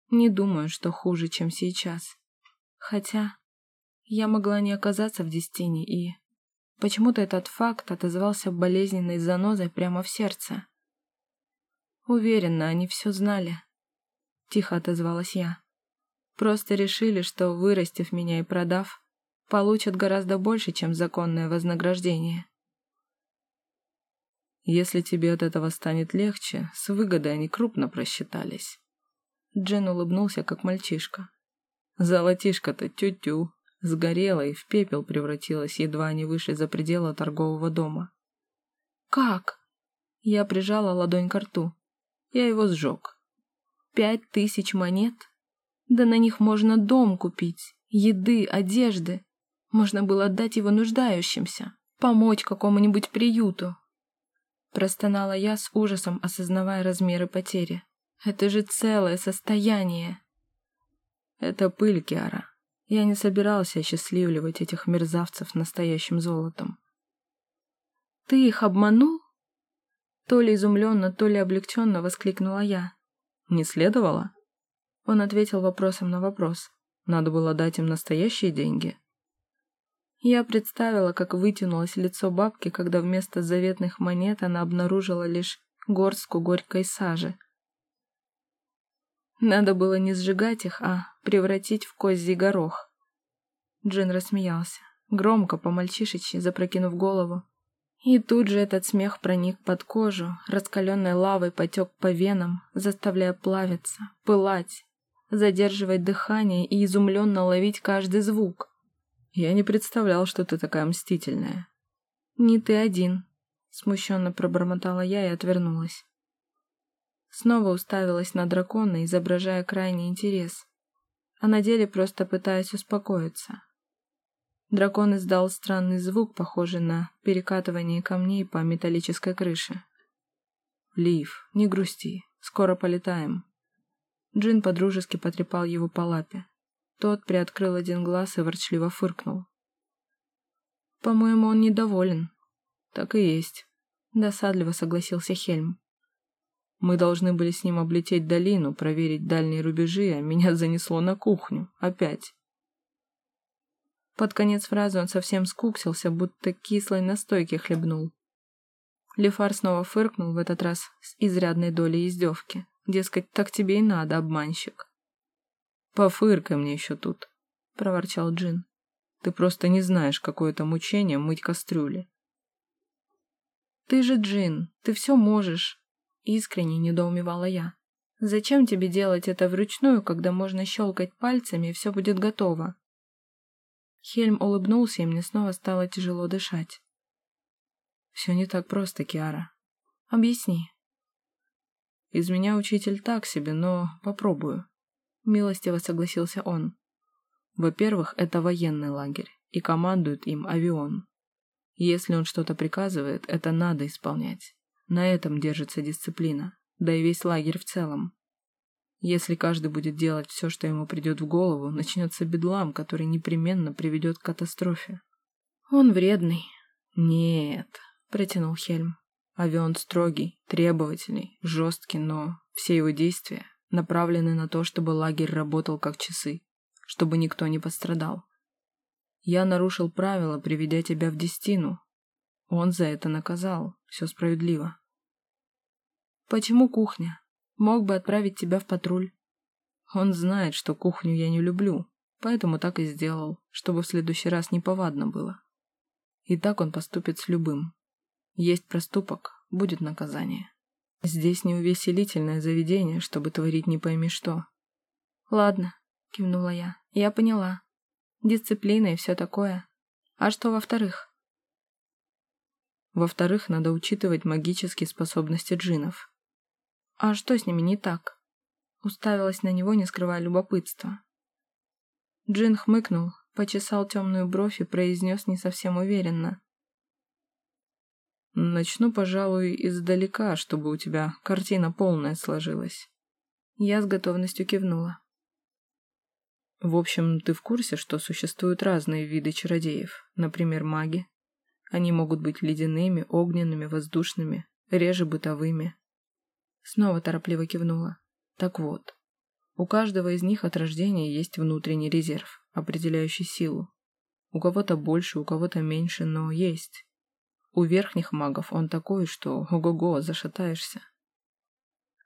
Не думаю, что хуже, чем сейчас. Хотя я могла не оказаться в Дестине и... Почему-то этот факт отозвался болезненной занозой прямо в сердце. Уверена, они все знали. Тихо отозвалась я. Просто решили, что, вырастив меня и продав, получат гораздо больше, чем законное вознаграждение. Если тебе от этого станет легче, с выгодой они крупно просчитались. Джин улыбнулся, как мальчишка. Золотишко-то тю-тю, сгорела и в пепел превратилась, едва они вышли за пределы торгового дома. «Как?» Я прижала ладонь к рту. Я его сжег. «Пять тысяч монет? Да на них можно дом купить, еды, одежды. Можно было отдать его нуждающимся, помочь какому-нибудь приюту». Простонала я с ужасом, осознавая размеры потери. «Это же целое состояние!» «Это пыль, Киара», я не собирался осчастливливать этих мерзавцев настоящим золотом. «Ты их обманул?» То ли изумленно, то ли облегченно воскликнула я. «Не следовало?» Он ответил вопросом на вопрос. «Надо было дать им настоящие деньги». Я представила, как вытянулось лицо бабки, когда вместо заветных монет она обнаружила лишь горстку горькой сажи, надо было не сжигать их, а превратить в козий горох. Джин рассмеялся, громко, по-мальчишечьи, запрокинув голову. И тут же этот смех проник под кожу, раскаленной лавой потек по венам, заставляя плавиться, пылать, задерживать дыхание и изумленно ловить каждый звук. «Я не представлял, что ты такая мстительная». «Не ты один», — смущенно пробормотала я и отвернулась. Снова уставилась на дракона, изображая крайний интерес, а на деле просто пытаясь успокоиться. Дракон издал странный звук, похожий на перекатывание камней по металлической крыше. «Лив, не грусти, скоро полетаем». Джин подружески потрепал его по лапе. Тот приоткрыл один глаз и ворчливо фыркнул. «По-моему, он недоволен». «Так и есть», — досадливо согласился Хельм. «Мы должны были с ним облететь долину, проверить дальние рубежи, а меня занесло на кухню. Опять». Под конец фразы он совсем скуксился, будто кислой настойки хлебнул. Лефар снова фыркнул, в этот раз с изрядной долей издевки. Дескать, так тебе и надо, обманщик. «Пофыркай мне еще тут», — проворчал Джин. «Ты просто не знаешь, какое это мучение мыть кастрюли». «Ты же Джин, ты все можешь», — искренне недоумевала я. «Зачем тебе делать это вручную, когда можно щелкать пальцами и все будет готово?» Хельм улыбнулся, и мне снова стало тяжело дышать. «Все не так просто, Киара. Объясни». «Из меня учитель так себе, но попробую», — милостиво согласился он. «Во-первых, это военный лагерь, и командует им авион. Если он что-то приказывает, это надо исполнять. На этом держится дисциплина, да и весь лагерь в целом. Если каждый будет делать все, что ему придет в голову, начнется бедлам, который непременно приведет к катастрофе. Он вредный. Нет, протянул Хельм. Авион строгий, требовательный, жесткий, но все его действия направлены на то, чтобы лагерь работал как часы, чтобы никто не пострадал. Я нарушил правила, приведя тебя в Дестину. Он за это наказал, все справедливо. Почему кухня? Мог бы отправить тебя в патруль. Он знает, что кухню я не люблю, поэтому так и сделал, чтобы в следующий раз неповадно было. И так он поступит с любым. Есть проступок, будет наказание. Здесь не увеселительное заведение, чтобы творить не пойми что. Ладно, кивнула я. Я поняла. Дисциплина и все такое. А что во-вторых? Во-вторых, надо учитывать магические способности джинов. А что с ними не так? Уставилась на него, не скрывая любопытства. Джин хмыкнул, почесал темную бровь и произнес не совсем уверенно. «Начну, пожалуй, издалека, чтобы у тебя картина полная сложилась». Я с готовностью кивнула. В общем, ты в курсе, что существуют разные виды чародеев, например, маги? Они могут быть ледяными, огненными, воздушными, реже бытовыми. Снова торопливо кивнула. Так вот, у каждого из них от рождения есть внутренний резерв, определяющий силу. У кого-то больше, у кого-то меньше, но есть. У верхних магов он такой, что ого-го, зашатаешься.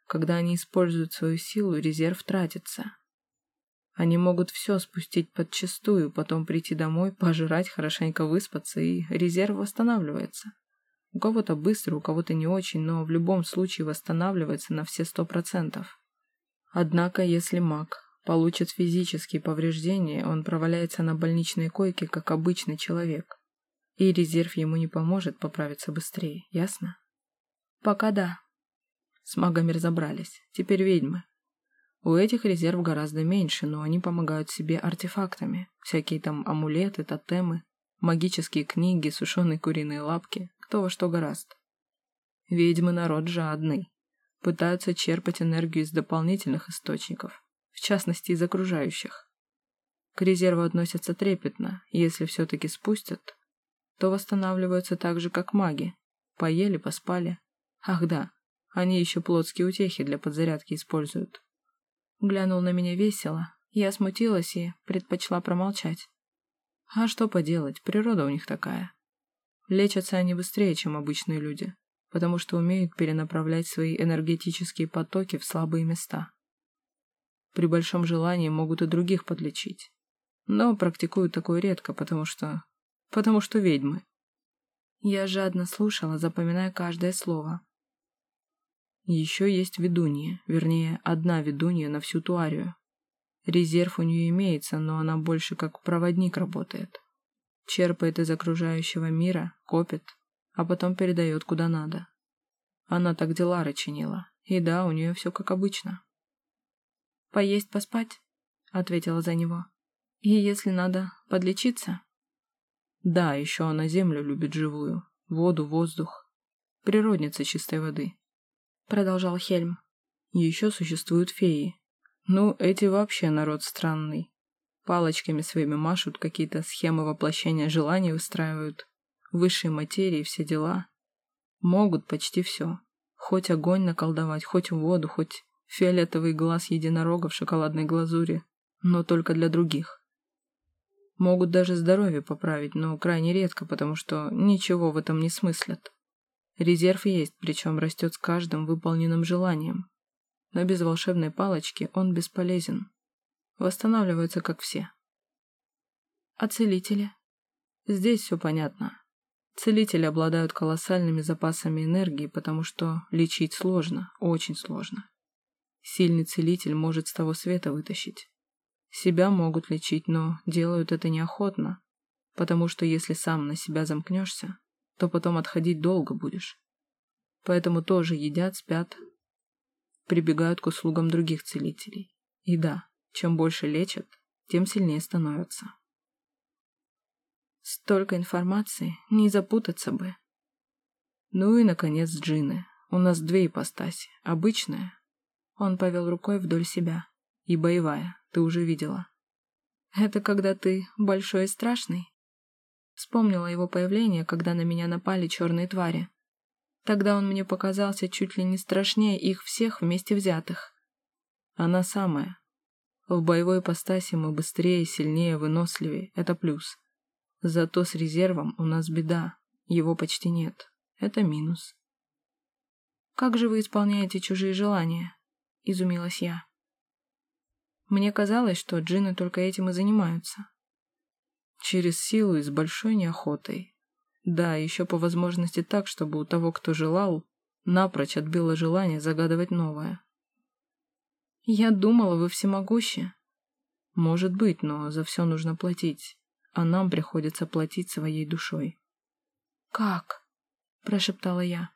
Когда они используют свою силу, резерв тратится. Они могут все спустить подчистую, потом прийти домой, пожрать, хорошенько выспаться, и резерв восстанавливается. У кого-то быстро, у кого-то не очень, но в любом случае восстанавливается на все сто процентов. Однако, если маг получит физические повреждения, он проваляется на больничной койке, как обычный человек. И резерв ему не поможет поправиться быстрее, ясно? Пока да. С магами разобрались. Теперь ведьмы. У этих резерв гораздо меньше, но они помогают себе артефактами. Всякие там амулеты, тотемы, магические книги, сушеные куриные лапки кто во что гораст. Ведьмы народ жадный. Пытаются черпать энергию из дополнительных источников, в частности из окружающих. К резерву относятся трепетно, если все-таки спустят, то восстанавливаются так же, как маги. Поели, поспали. Ах да, они еще плотские утехи для подзарядки используют. Глянул на меня весело. Я смутилась и предпочла промолчать. А что поделать, природа у них такая. Лечатся они быстрее, чем обычные люди, потому что умеют перенаправлять свои энергетические потоки в слабые места. При большом желании могут и других подлечить. Но практикуют такое редко, потому что... потому что ведьмы. Я жадно слушала, запоминая каждое слово. Еще есть ведунья, вернее, одна ведунья на всю Туарию. Резерв у нее имеется, но она больше как проводник работает. Черпает из окружающего мира, копит, а потом передает куда надо. Она так дела чинила, и да, у нее все как обычно. «Поесть, поспать?» — ответила за него. «И если надо, подлечиться?» Да, еще она землю любит живую, воду, воздух. Природница чистой воды. Продолжал Хельм. Еще существуют феи. Ну, эти вообще народ странный. Палочками своими машут, какие-то схемы воплощения желаний устраивают. Высшие материи, все дела. Могут почти все. Хоть огонь наколдовать, хоть воду, хоть фиолетовый глаз единорога в шоколадной глазури. Но только для других. Могут даже здоровье поправить, но крайне редко, потому что ничего в этом не смыслят. Резерв есть, причем растет с каждым выполненным желанием. Но без волшебной палочки он бесполезен. Восстанавливаются, как все. А целители? Здесь все понятно. Целители обладают колоссальными запасами энергии, потому что лечить сложно, очень сложно. Сильный целитель может с того света вытащить. Себя могут лечить, но делают это неохотно, потому что если сам на себя замкнешься, то потом отходить долго будешь. Поэтому тоже едят, спят, прибегают к услугам других целителей. И да, чем больше лечат, тем сильнее становятся. Столько информации, не запутаться бы. Ну и, наконец, джины. У нас две ипостаси. Обычная. Он повел рукой вдоль себя. И боевая ты уже видела. Это когда ты большой и страшный? Вспомнила его появление, когда на меня напали черные твари. Тогда он мне показался чуть ли не страшнее их всех вместе взятых. Она самая. В боевой ипостаси мы быстрее, сильнее, выносливее. Это плюс. Зато с резервом у нас беда. Его почти нет. Это минус. «Как же вы исполняете чужие желания?» — изумилась я. Мне казалось, что джинны только этим и занимаются. Через силу и с большой неохотой. Да, еще по возможности так, чтобы у того, кто желал, напрочь отбило желание загадывать новое. Я думала, вы всемогущи. Может быть, но за все нужно платить, а нам приходится платить своей душой. «Как?» – прошептала я.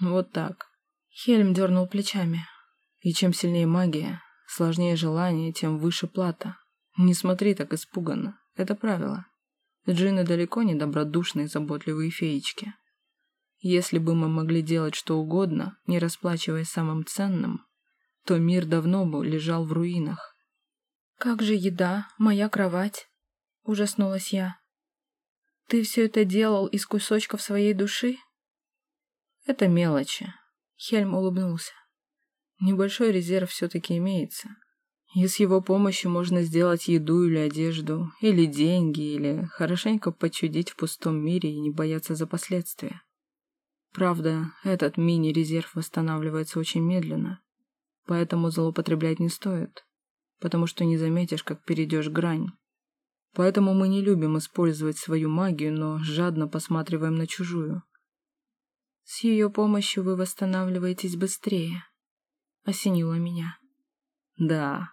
«Вот так». Хельм дернул плечами. «И чем сильнее магия, Сложнее желание, тем выше плата. Не смотри так испуганно. Это правило. Джины далеко не добродушные заботливые феечки. Если бы мы могли делать что угодно, не расплачиваясь самым ценным, то мир давно бы лежал в руинах. «Как же еда, моя кровать?» – ужаснулась я. «Ты все это делал из кусочков своей души?» «Это мелочи», – Хельм улыбнулся. Небольшой резерв все-таки имеется. И с его помощью можно сделать еду или одежду, или деньги, или хорошенько почудить в пустом мире и не бояться за последствия. Правда, этот мини-резерв восстанавливается очень медленно, поэтому злоупотреблять не стоит, потому что не заметишь, как перейдешь грань. Поэтому мы не любим использовать свою магию, но жадно посматриваем на чужую. С ее помощью вы восстанавливаетесь быстрее, осенило меня. Да.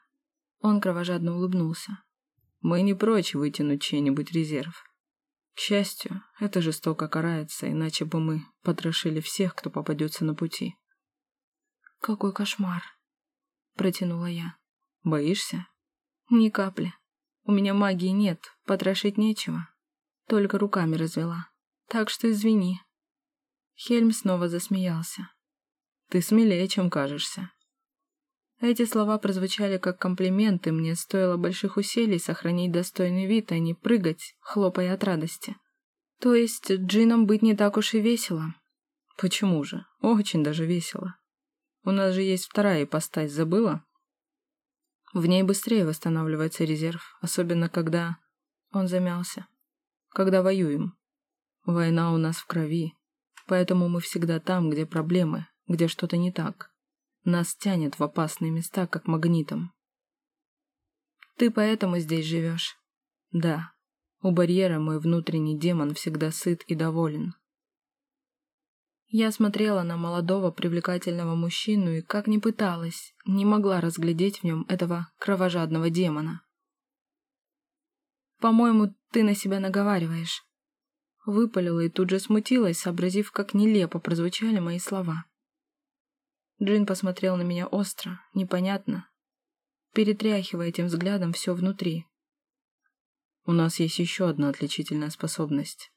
Он кровожадно улыбнулся. Мы не прочь вытянуть чей-нибудь резерв. К счастью, это жестоко карается, иначе бы мы потрошили всех, кто попадется на пути. Какой кошмар, протянула я. Боишься? Ни капли. У меня магии нет, потрошить нечего. Только руками развела. Так что извини. Хельм снова засмеялся. Ты смелее, чем кажешься. Эти слова прозвучали как комплименты, мне стоило больших усилий сохранить достойный вид, а не прыгать, хлопая от радости. То есть джином быть не так уж и весело. Почему же? Очень даже весело. У нас же есть вторая ипостась, забыла? В ней быстрее восстанавливается резерв, особенно когда... Он замялся. Когда воюем. Война у нас в крови, поэтому мы всегда там, где проблемы, где что-то не так. Нас тянет в опасные места, как магнитом. Ты поэтому здесь живешь? Да. У барьера мой внутренний демон всегда сыт и доволен. Я смотрела на молодого привлекательного мужчину и, как ни пыталась, не могла разглядеть в нем этого кровожадного демона. «По-моему, ты на себя наговариваешь». Выпалила и тут же смутилась, сообразив, как нелепо прозвучали мои слова. Джин посмотрел на меня остро, непонятно, перетряхивая этим взглядом все внутри. У нас есть еще одна отличительная способность.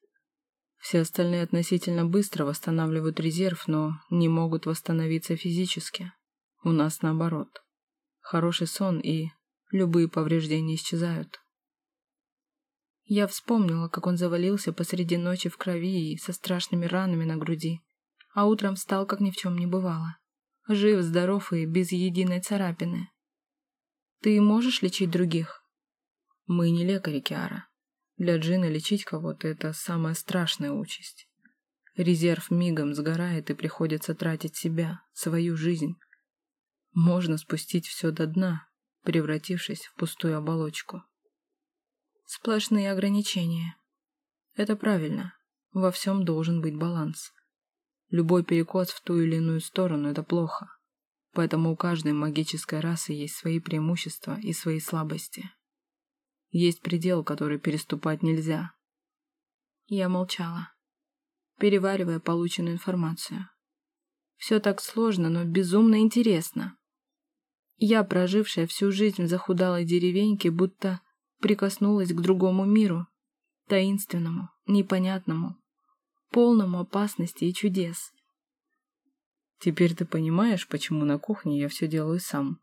Все остальные относительно быстро восстанавливают резерв, но не могут восстановиться физически. У нас наоборот. Хороший сон и любые повреждения исчезают. Я вспомнила, как он завалился посреди ночи в крови и со страшными ранами на груди, а утром встал, как ни в чем не бывало. Жив, здоров и без единой царапины. Ты можешь лечить других? Мы не лекари, Киара. Для Джина лечить кого-то — это самая страшная участь. Резерв мигом сгорает и приходится тратить себя, свою жизнь. Можно спустить все до дна, превратившись в пустую оболочку. Сплошные ограничения. Это правильно. Во всем должен быть баланс. Любой перекос в ту или иную сторону – это плохо. Поэтому у каждой магической расы есть свои преимущества и свои слабости. Есть предел, который переступать нельзя. Я молчала, переваривая полученную информацию. Все так сложно, но безумно интересно. Я, прожившая всю жизнь в захудалой деревеньке, будто прикоснулась к другому миру, таинственному, непонятному, полному опасности и чудес. Теперь ты понимаешь, почему на кухне я все делаю сам.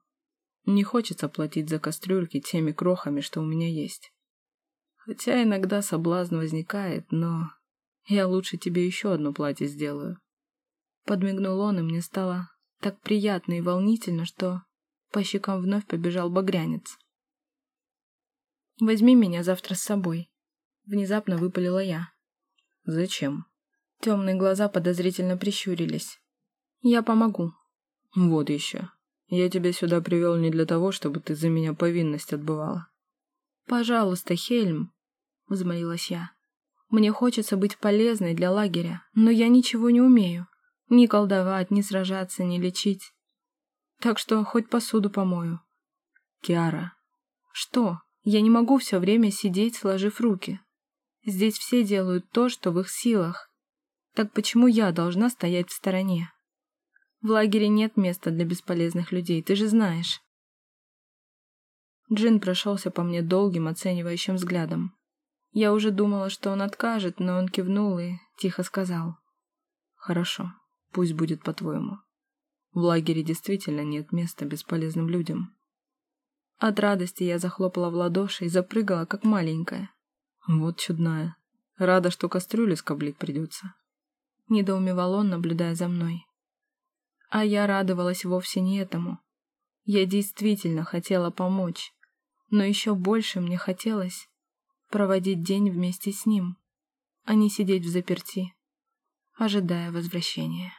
Не хочется платить за кастрюльки теми крохами, что у меня есть. Хотя иногда соблазн возникает, но я лучше тебе еще одно платье сделаю. Подмигнул он, и мне стало так приятно и волнительно, что по щекам вновь побежал багрянец. «Возьми меня завтра с собой», — внезапно выпалила я. «Зачем?» Темные глаза подозрительно прищурились. «Я помогу». «Вот еще. Я тебя сюда привел не для того, чтобы ты за меня повинность отбывала». «Пожалуйста, Хельм», — взмолилась я. «Мне хочется быть полезной для лагеря, но я ничего не умею. Ни колдовать, ни сражаться, ни лечить. Так что хоть посуду помою». «Киара». «Что?» Я не могу все время сидеть, сложив руки. Здесь все делают то, что в их силах. Так почему я должна стоять в стороне? В лагере нет места для бесполезных людей, ты же знаешь. Джин прошелся по мне долгим оценивающим взглядом. Я уже думала, что он откажет, но он кивнул и тихо сказал. «Хорошо, пусть будет по-твоему. В лагере действительно нет места бесполезным людям. От радости я захлопала в ладоши и запрыгала, как маленькая. Вот чудная. Рада, что кастрюлю скоблить придется. Недоумевал он, наблюдая за мной. А я радовалась вовсе не этому. Я действительно хотела помочь. Но еще больше мне хотелось проводить день вместе с ним, а не сидеть в заперти, ожидая возвращения.